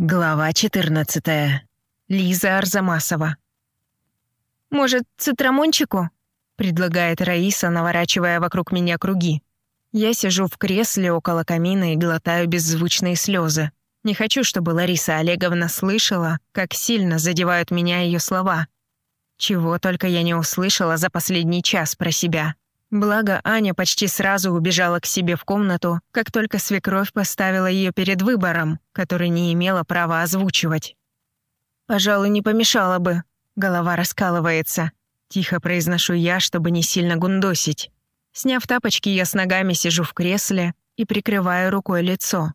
Глава 14. Лиза Арзамасова. «Может, цитрамончику?» — предлагает Раиса, наворачивая вокруг меня круги. Я сижу в кресле около камина и глотаю беззвучные слезы. Не хочу, чтобы Лариса Олеговна слышала, как сильно задевают меня ее слова. Чего только я не услышала за последний час про себя. Благо, Аня почти сразу убежала к себе в комнату, как только свекровь поставила ее перед выбором, который не имела права озвучивать. «Пожалуй, не помешало бы», — голова раскалывается. Тихо произношу я, чтобы не сильно гундосить. Сняв тапочки, я с ногами сижу в кресле и прикрываю рукой лицо.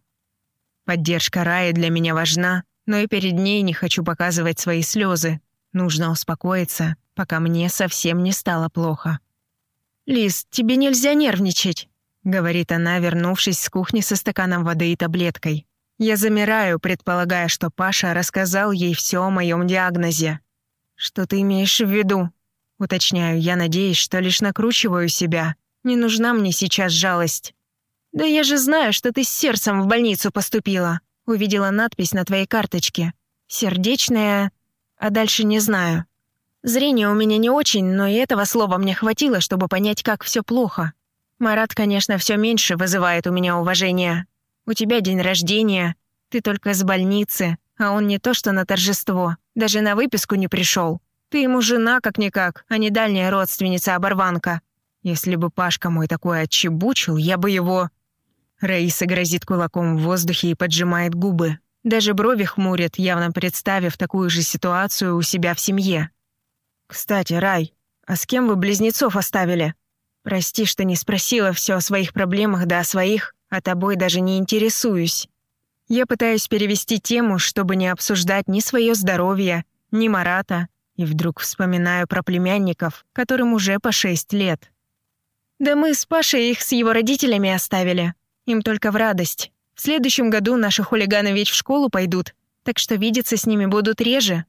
Поддержка Раи для меня важна, но и перед ней не хочу показывать свои слезы. Нужно успокоиться, пока мне совсем не стало плохо. «Лиз, тебе нельзя нервничать», — говорит она, вернувшись с кухни со стаканом воды и таблеткой. Я замираю, предполагая, что Паша рассказал ей все о моем диагнозе. «Что ты имеешь в виду?» Уточняю, я надеюсь, что лишь накручиваю себя. Не нужна мне сейчас жалость. «Да я же знаю, что ты с сердцем в больницу поступила», увидела надпись на твоей карточке. «Сердечная...» А дальше не знаю. Зрение у меня не очень, но и этого слова мне хватило, чтобы понять, как все плохо. Марат, конечно, все меньше вызывает у меня уважения. У тебя день рождения, ты только с больницы, а он не то что на торжество, даже на выписку не пришел. Ты ему жена как-никак, а не дальняя родственница-оборванка. Если бы Пашка мой такой отчебучил, я бы его...» Раиса грозит кулаком в воздухе и поджимает губы. Даже брови хмурит, явно представив такую же ситуацию у себя в семье. «Кстати, Рай, а с кем вы близнецов оставили? Прости, что не спросила все о своих проблемах, да о своих, а тобой даже не интересуюсь. Я пытаюсь перевести тему, чтобы не обсуждать ни свое здоровье, ни Марата, и вдруг вспоминаю про племянников, которым уже по шесть лет. Да мы с Пашей их с его родителями оставили. Им только в радость. В следующем году наши хулиганы ведь в школу пойдут, так что видеться с ними будут реже.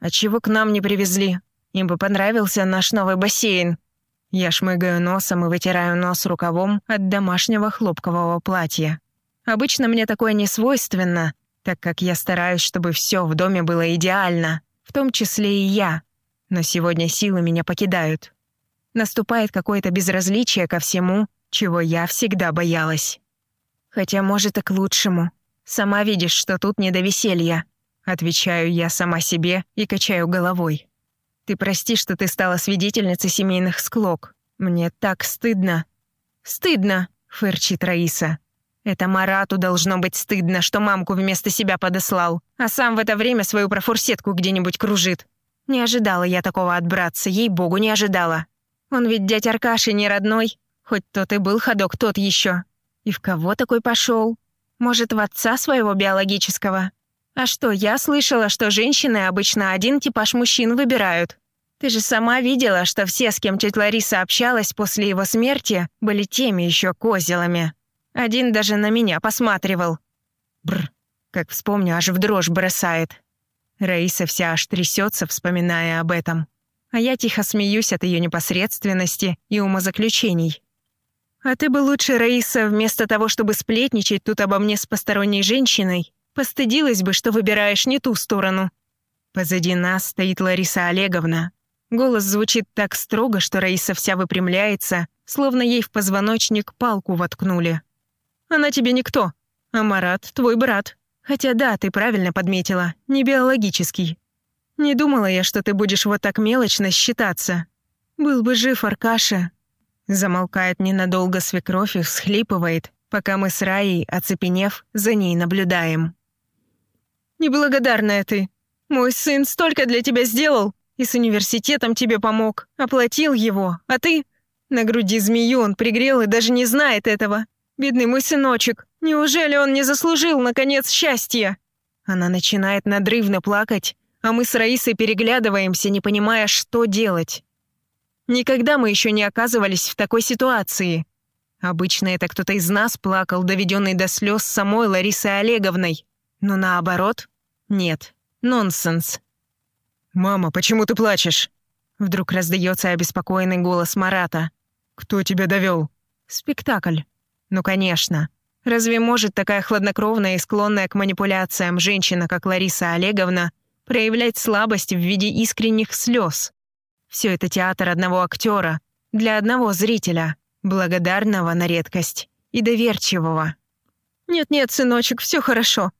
А чего к нам не привезли? Им бы понравился наш новый бассейн. Я шмыгаю носом и вытираю нос рукавом от домашнего хлопкового платья. Обычно мне такое не свойственно, так как я стараюсь, чтобы все в доме было идеально, в том числе и я. Но сегодня силы меня покидают. Наступает какое-то безразличие ко всему, чего я всегда боялась. Хотя, может, и к лучшему. Сама видишь, что тут не до веселья. Отвечаю я сама себе и качаю головой. Ты прости, что ты стала свидетельницей семейных склок. Мне так стыдно». «Стыдно», — фырчит Раиса. «Это Марату должно быть стыдно, что мамку вместо себя подослал, а сам в это время свою профурсетку где-нибудь кружит. Не ожидала я такого от братца, ей-богу, не ожидала. Он ведь дядь Аркаши не родной, хоть тот и был ходок тот еще. И в кого такой пошел? Может, в отца своего биологического? А что, я слышала, что женщины обычно один типаж мужчин выбирают. Ты же сама видела, что все, с кем тетя Лариса общалась после его смерти, были теми еще козелами. Один даже на меня посматривал. Бр, как вспомню, аж в дрожь бросает. Раиса вся аж трясется, вспоминая об этом. А я тихо смеюсь от ее непосредственности и умозаключений. А ты бы лучше, Раиса, вместо того, чтобы сплетничать тут обо мне с посторонней женщиной, Постыдилась бы, что выбираешь не ту сторону. Позади нас стоит Лариса Олеговна. Голос звучит так строго, что Раиса вся выпрямляется, словно ей в позвоночник палку воткнули. «Она тебе никто, а Марат — твой брат. Хотя да, ты правильно подметила, не биологический. Не думала я, что ты будешь вот так мелочно считаться. Был бы жив Аркаша». Замолкает ненадолго свекровь и всхлипывает, пока мы с Раей, оцепенев, за ней наблюдаем. Неблагодарная ты. Мой сын столько для тебя сделал. И с университетом тебе помог. Оплатил его. А ты... На груди змею он пригрел и даже не знает этого. Бедный мой сыночек. Неужели он не заслужил, наконец, счастья? Она начинает надрывно плакать, а мы с Раисой переглядываемся, не понимая, что делать. Никогда мы еще не оказывались в такой ситуации. Обычно это кто-то из нас плакал, доведенный до слез самой Ларисой Олеговной. Но наоборот, нет, нонсенс. «Мама, почему ты плачешь?» Вдруг раздается обеспокоенный голос Марата. «Кто тебя довел? «Спектакль». «Ну, конечно. Разве может такая хладнокровная и склонная к манипуляциям женщина, как Лариса Олеговна, проявлять слабость в виде искренних слез? Все это театр одного актера, для одного зрителя, благодарного на редкость и доверчивого. «Нет-нет, сыночек, все хорошо.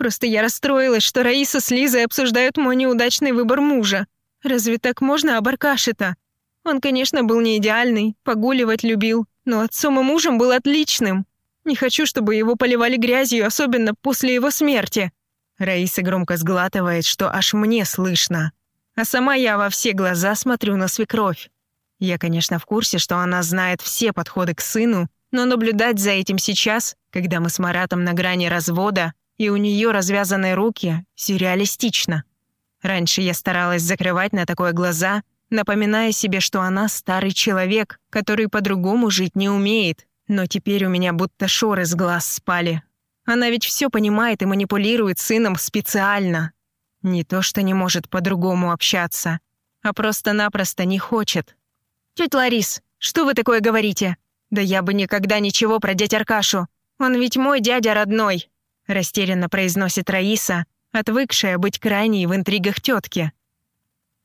Просто я расстроилась, что Раиса с Лизой обсуждают мой неудачный выбор мужа. Разве так можно об Аркаше-то? Он, конечно, был не идеальный, погуливать любил, но отцом и мужем был отличным. Не хочу, чтобы его поливали грязью, особенно после его смерти». Раиса громко сглатывает, что аж мне слышно. А сама я во все глаза смотрю на свекровь. Я, конечно, в курсе, что она знает все подходы к сыну, но наблюдать за этим сейчас, когда мы с Маратом на грани развода, и у нее развязаны руки, сюрреалистично. Раньше я старалась закрывать на такое глаза, напоминая себе, что она старый человек, который по-другому жить не умеет, но теперь у меня будто шоры с глаз спали. Она ведь все понимает и манипулирует сыном специально. Не то, что не может по-другому общаться, а просто-напросто не хочет. «Тетя Ларис, что вы такое говорите? Да я бы никогда ничего про дядь Аркашу. Он ведь мой дядя родной», — растерянно произносит Раиса, отвыкшая быть крайней в интригах тетки.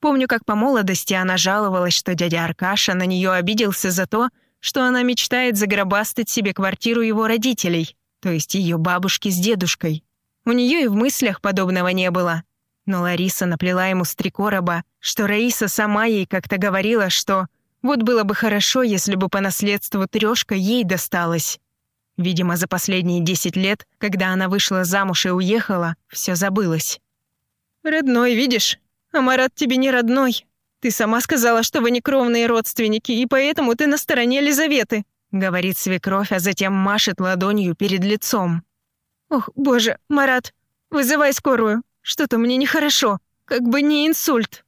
Помню, как по молодости она жаловалась, что дядя Аркаша на нее обиделся за то, что она мечтает загробастать себе квартиру его родителей, то есть ее бабушки с дедушкой. У нее и в мыслях подобного не было. Но Лариса наплела ему с три короба, что Раиса сама ей как-то говорила, что вот было бы хорошо, если бы по наследству трешка ей досталась. Видимо, за последние десять лет, когда она вышла замуж и уехала, все забылось. «Родной, видишь? А Марат тебе не родной. Ты сама сказала, что вы не кровные родственники, и поэтому ты на стороне Лизаветы», — говорит свекровь, а затем машет ладонью перед лицом. «Ох, боже, Марат, вызывай скорую. Что-то мне нехорошо, как бы не инсульт».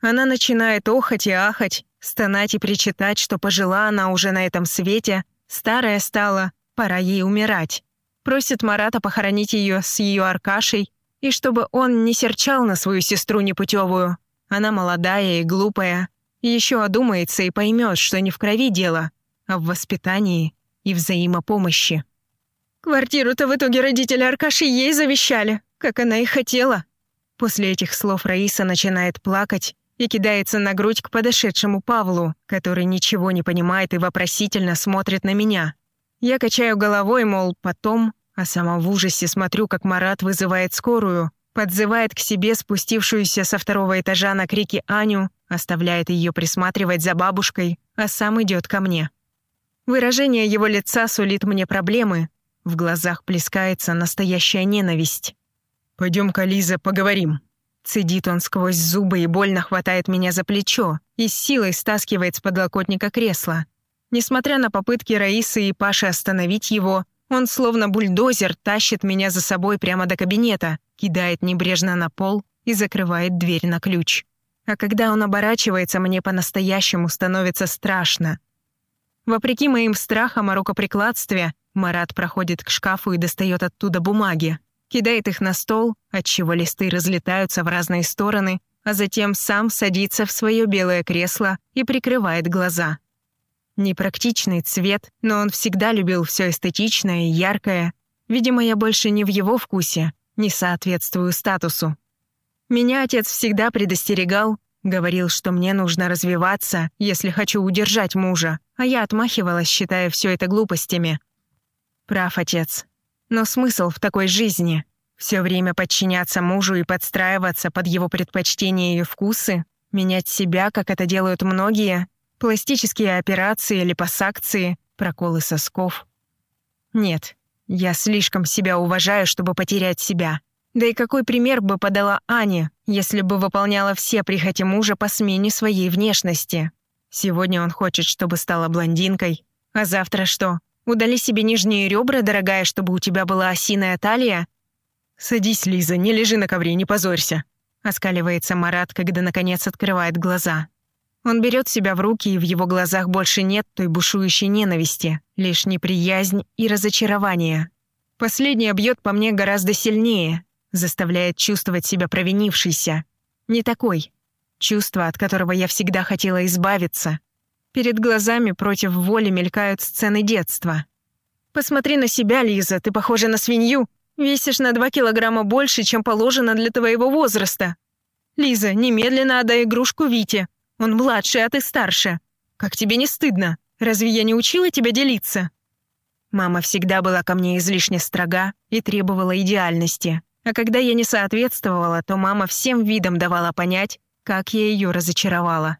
Она начинает охать и ахать, стонать и причитать, что пожила она уже на этом свете, старая стала, пора ей умирать. Просит Марата похоронить ее с ее Аркашей, и чтобы он не серчал на свою сестру непутевую, она молодая и глупая. Еще одумается и поймет, что не в крови дело, а в воспитании и взаимопомощи. Квартиру-то в итоге родители Аркаши ей завещали, как она и хотела. После этих слов Раиса начинает плакать и кидается на грудь к подошедшему Павлу, который ничего не понимает и вопросительно смотрит на меня. Я качаю головой, мол, потом, а сама в ужасе смотрю, как Марат вызывает скорую, подзывает к себе спустившуюся со второго этажа на крики Аню, оставляет ее присматривать за бабушкой, а сам идет ко мне. Выражение его лица сулит мне проблемы, в глазах плескается настоящая ненависть. «Пойдем-ка, Лиза, поговорим». Цедит он сквозь зубы и больно хватает меня за плечо и с силой стаскивает с подлокотника кресла. Несмотря на попытки Раисы и Паши остановить его, он словно бульдозер тащит меня за собой прямо до кабинета, кидает небрежно на пол и закрывает дверь на ключ. А когда он оборачивается, мне по-настоящему становится страшно. Вопреки моим страхам о рукоприкладстве, Марат проходит к шкафу и достает оттуда бумаги, кидает их на стол, отчего листы разлетаются в разные стороны, а затем сам садится в свое белое кресло и прикрывает глаза. Непрактичный цвет, но он всегда любил все эстетичное и яркое. Видимо, я больше не в его вкусе, не соответствую статусу. Меня отец всегда предостерегал, говорил, что мне нужно развиваться, если хочу удержать мужа, а я отмахивалась, считая все это глупостями. Прав отец. Но смысл в такой жизни? Все время подчиняться мужу и подстраиваться под его предпочтения и вкусы? Менять себя, как это делают многие? Пластические операции, липосакции, проколы сосков. Нет, я слишком себя уважаю, чтобы потерять себя. Да и какой пример бы подала Аня, если бы выполняла все прихоти мужа по смене своей внешности? Сегодня он хочет, чтобы стала блондинкой. А завтра что? Удали себе нижние ребра, дорогая, чтобы у тебя была осиная талия? «Садись, Лиза, не лежи на ковре, не позорься», — оскаливается Марат, когда наконец открывает глаза. Он берет себя в руки, и в его глазах больше нет той бушующей ненависти, лишь неприязнь и разочарование. Последнее бьет по мне гораздо сильнее, заставляет чувствовать себя провинившейся. Не такой. Чувство, от которого я всегда хотела избавиться. Перед глазами против воли мелькают сцены детства. Посмотри на себя, Лиза, ты похожа на свинью. Весишь на два килограмма больше, чем положено для твоего возраста. Лиза, немедленно отдай игрушку Вите. Он младше, а ты старше. Как тебе не стыдно? Разве я не учила тебя делиться?» Мама всегда была ко мне излишне строга и требовала идеальности. А когда я не соответствовала, то мама всем видом давала понять, как я ее разочаровала.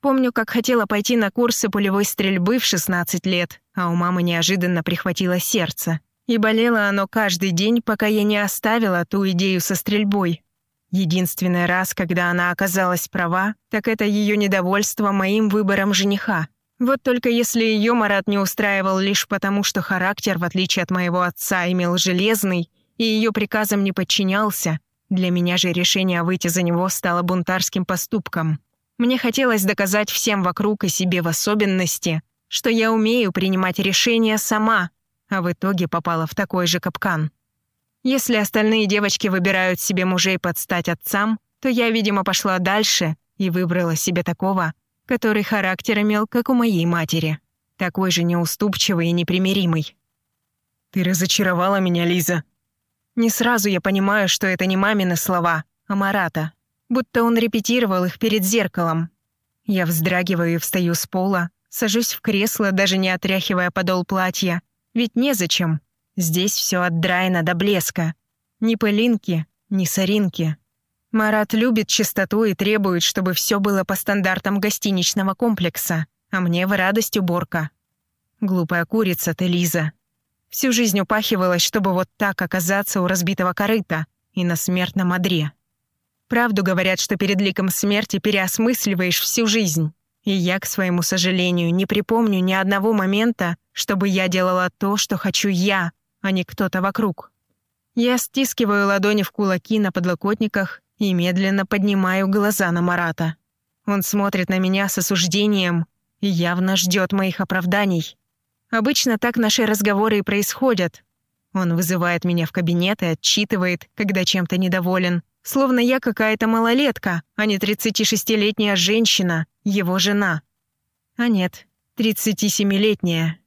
Помню, как хотела пойти на курсы пулевой стрельбы в 16 лет, а у мамы неожиданно прихватило сердце. И болело оно каждый день, пока я не оставила ту идею со стрельбой. Единственный раз, когда она оказалась права, так это ее недовольство моим выбором жениха. Вот только если ее Марат не устраивал лишь потому, что характер, в отличие от моего отца, имел железный, и ее приказам не подчинялся, для меня же решение выйти за него стало бунтарским поступком. Мне хотелось доказать всем вокруг и себе в особенности, что я умею принимать решения сама, а в итоге попала в такой же капкан. Если остальные девочки выбирают себе мужей под стать отцам, то я, видимо, пошла дальше и выбрала себе такого, который характер имел, как у моей матери. Такой же неуступчивый и непримиримый. «Ты разочаровала меня, Лиза». Не сразу я понимаю, что это не мамины слова, а Марата. Будто он репетировал их перед зеркалом. Я вздрагиваю и встаю с пола, сажусь в кресло, даже не отряхивая подол платья. Ведь незачем. Здесь все отдраено до блеска. Ни пылинки, ни соринки. Марат любит чистоту и требует, чтобы все было по стандартам гостиничного комплекса, а мне в радость уборка. Глупая курица ты, Лиза. Всю жизнь упахивалась, чтобы вот так оказаться у разбитого корыта и на смертном одре. Правду говорят, что перед ликом смерти переосмысливаешь всю жизнь. И я, к своему сожалению, не припомню ни одного момента, чтобы я делала то, что хочу я, а не кто-то вокруг. Я стискиваю ладони в кулаки на подлокотниках и медленно поднимаю глаза на Марата. Он смотрит на меня с осуждением и явно ждет моих оправданий. Обычно так наши разговоры и происходят. Он вызывает меня в кабинет и отчитывает, когда чем-то недоволен, словно я какая-то малолетка, а не 36-летняя женщина, его жена. А нет, 37-летняя.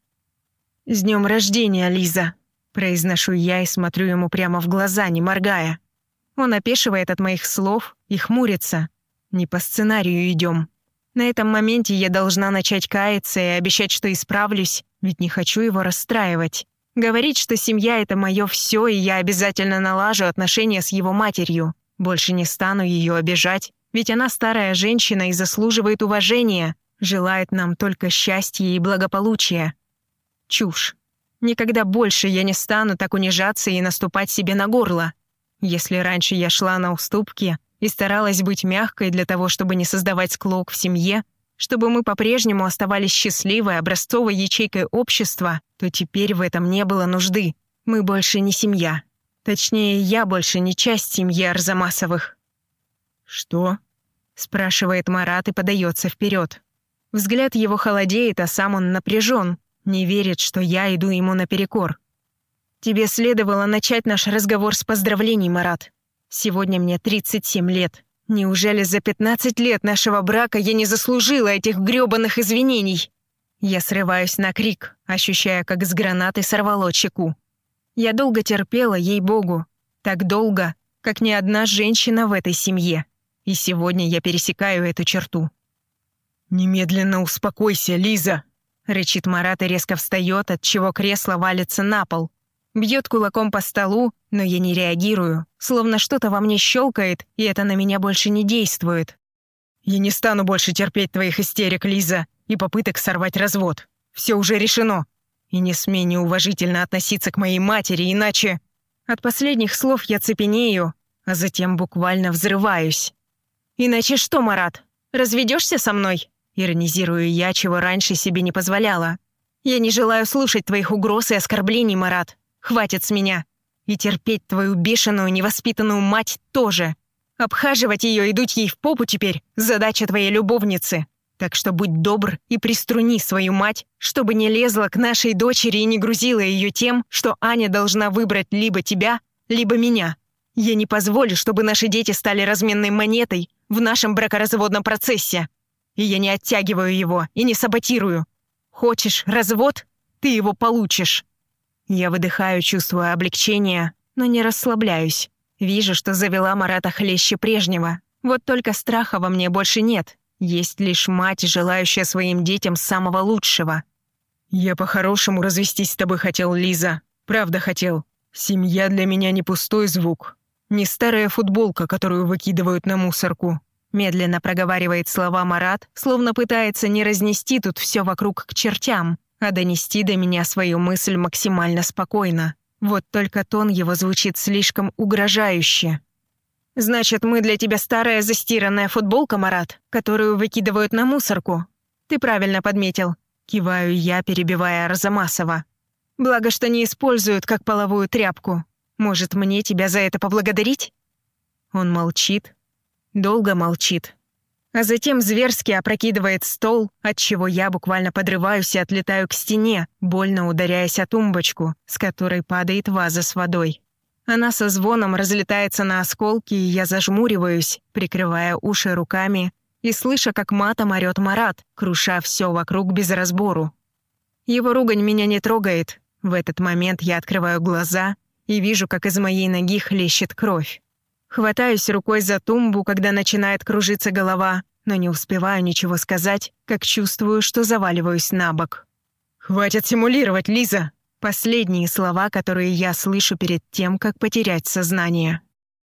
«С днем рождения, Лиза!» Произношу я и смотрю ему прямо в глаза, не моргая. Он опешивает от моих слов и хмурится. Не по сценарию идем. На этом моменте я должна начать каяться и обещать, что исправлюсь, ведь не хочу его расстраивать. Говорить, что семья — это мое все, и я обязательно налажу отношения с его матерью. Больше не стану ее обижать, ведь она старая женщина и заслуживает уважения, желает нам только счастья и благополучия. Чушь. Никогда больше я не стану так унижаться и наступать себе на горло. Если раньше я шла на уступки и старалась быть мягкой для того, чтобы не создавать склок в семье, чтобы мы по-прежнему оставались счастливой, образцовой ячейкой общества, то теперь в этом не было нужды. Мы больше не семья. Точнее, я больше не часть семьи Арзамасовых. «Что?» — спрашивает Марат и подается вперед. Взгляд его холодеет, а сам он напряжен, не верит, что я иду ему наперекор. Тебе следовало начать наш разговор с поздравлений, Марат. Сегодня мне 37 лет. Неужели за 15 лет нашего брака я не заслужила этих грёбаных извинений? Я срываюсь на крик, ощущая, как с гранаты сорвало чеку. Я долго терпела, ей-богу. Так долго, как ни одна женщина в этой семье. И сегодня я пересекаю эту черту. «Немедленно успокойся, Лиза!» Рычит Марат и резко встает, от чего кресло валится на пол. Бьет кулаком по столу, но я не реагирую, словно что-то во мне щелкает, и это на меня больше не действует. «Я не стану больше терпеть твоих истерик, Лиза, и попыток сорвать развод. Все уже решено. И не смей неуважительно относиться к моей матери, иначе...» От последних слов я цепенею, а затем буквально взрываюсь. «Иначе что, Марат? Разведешься со мной?» Иронизирую я, чего раньше себе не позволяла. «Я не желаю слушать твоих угроз и оскорблений, Марат. Хватит с меня. И терпеть твою бешеную, невоспитанную мать тоже. Обхаживать ее и дуть ей в попу теперь — задача твоей любовницы. Так что будь добр и приструни свою мать, чтобы не лезла к нашей дочери и не грузила ее тем, что Аня должна выбрать либо тебя, либо меня. Я не позволю, чтобы наши дети стали разменной монетой в нашем бракоразводном процессе. И я не оттягиваю его и не саботирую. Хочешь развод? Ты его получишь. Я выдыхаю, чувствуя облегчение, но не расслабляюсь. Вижу, что завела Марата хлеще прежнего. Вот только страха во мне больше нет. Есть лишь мать, желающая своим детям самого лучшего. «Я по-хорошему развестись с тобой хотел, Лиза. Правда хотел. Семья для меня не пустой звук. Не старая футболка, которую выкидывают на мусорку. Медленно проговаривает слова Марат, словно пытается не разнести тут все вокруг к чертям, а донести до меня свою мысль максимально спокойно. Вот только тон его звучит слишком угрожающе. «Значит, мы для тебя старая застиранная футболка, Марат, которую выкидывают на мусорку. Ты правильно подметил». Киваю я, перебивая Арзамасова. «Благо, что не используют как половую тряпку. Может, мне тебя за это поблагодарить?» Он молчит, долго молчит. А затем зверски опрокидывает стол, от чего я буквально подрываюсь и отлетаю к стене, больно ударяясь о тумбочку, с которой падает ваза с водой. Она со звоном разлетается на осколки, и я зажмуриваюсь, прикрывая уши руками и слыша, как матом орёт Марат, круша все вокруг без разбору. Его ругань меня не трогает. В этот момент я открываю глаза и вижу, как из моей ноги хлещет кровь. Хватаюсь рукой за тумбу, когда начинает кружиться голова, но не успеваю ничего сказать, как чувствую, что заваливаюсь на бок. «Хватит симулировать, Лиза!» Последние слова, которые я слышу перед тем, как потерять сознание.